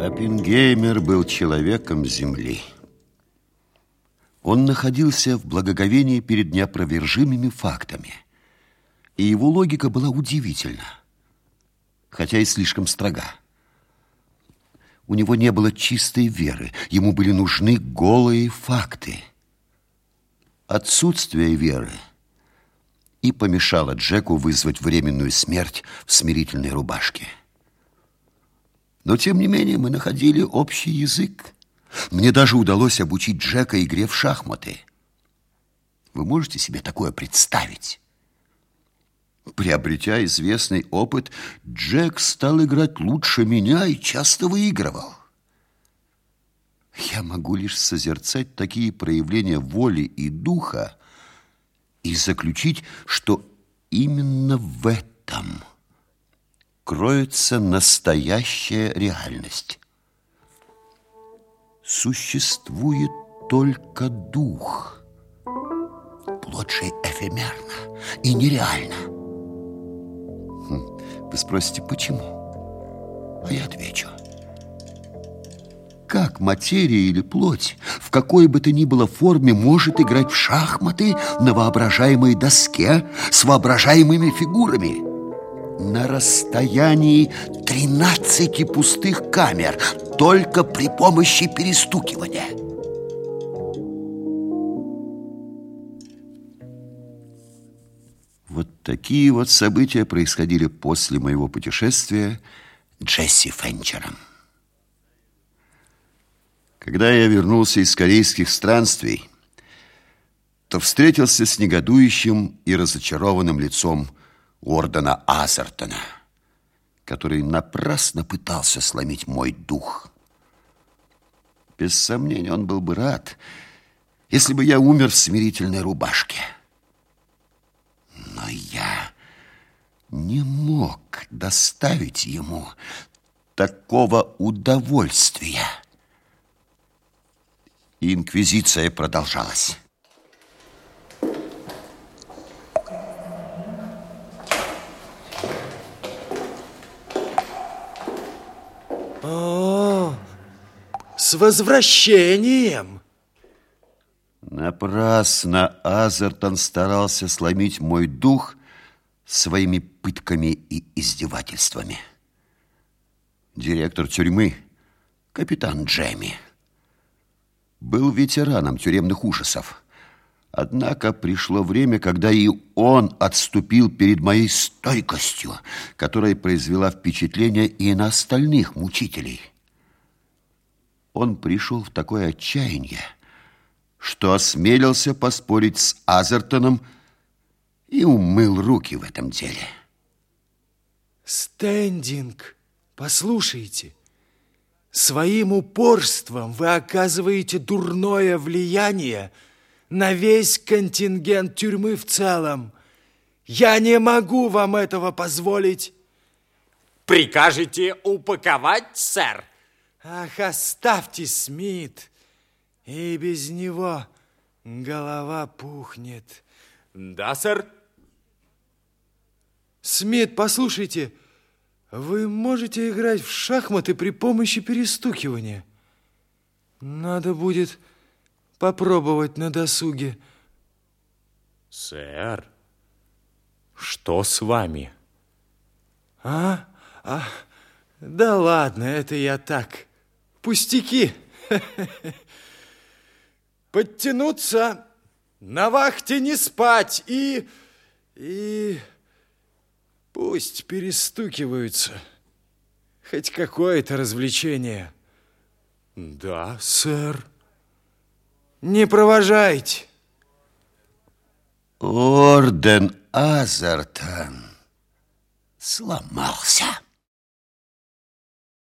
Оппенгеймер был человеком Земли. Он находился в благоговении перед неопровержимыми фактами. И его логика была удивительна, хотя и слишком строга. У него не было чистой веры, ему были нужны голые факты. Отсутствие веры и помешало Джеку вызвать временную смерть в смирительной рубашке. Но, тем не менее, мы находили общий язык. Мне даже удалось обучить Джека игре в шахматы. Вы можете себе такое представить? Приобретя известный опыт, Джек стал играть лучше меня и часто выигрывал. Я могу лишь созерцать такие проявления воли и духа и заключить, что именно в этом – кроется настоящая реальность. Существует только дух. Плоть же эфемерна и нереальна. Хм, вы спросите, почему? А я отвечу. Как материя или плоть в какой бы то ни было форме может играть в шахматы на воображаемой доске с воображаемыми фигурами? На расстоянии 13 пустых камер только при помощи перестукивания. Вот такие вот события происходили после моего путешествия Джесси Фенчером. Когда я вернулся из корейских странствий, то встретился с негодующим и разочарованным лицом Ордена Азертона, который напрасно пытался сломить мой дух. Без сомнения, он был бы рад, если бы я умер в смирительной рубашке. Но я не мог доставить ему такого удовольствия. Инквизиция продолжалась. С возвращением! Напрасно Азертон старался сломить мой дух своими пытками и издевательствами. Директор тюрьмы, капитан Джемми, был ветераном тюремных ужасов. Однако пришло время, когда и он отступил перед моей стойкостью, которая произвела впечатление и на остальных мучителей он пришел в такое отчаяние, что осмелился поспорить с Азертоном и умыл руки в этом деле. Стендинг, послушайте, своим упорством вы оказываете дурное влияние на весь контингент тюрьмы в целом. Я не могу вам этого позволить. Прикажете упаковать, сэр? Ах, оставьте Смит, и без него голова пухнет. Да, сэр? Смит, послушайте, вы можете играть в шахматы при помощи перестукивания. Надо будет попробовать на досуге. Сэр, что с вами? А? А? Да ладно, это я так пустяки. Подтянуться, на вахте не спать и... и... Пусть перестукиваются. Хоть какое-то развлечение. Да, сэр. Не провожайте. Орден Азартон сломался.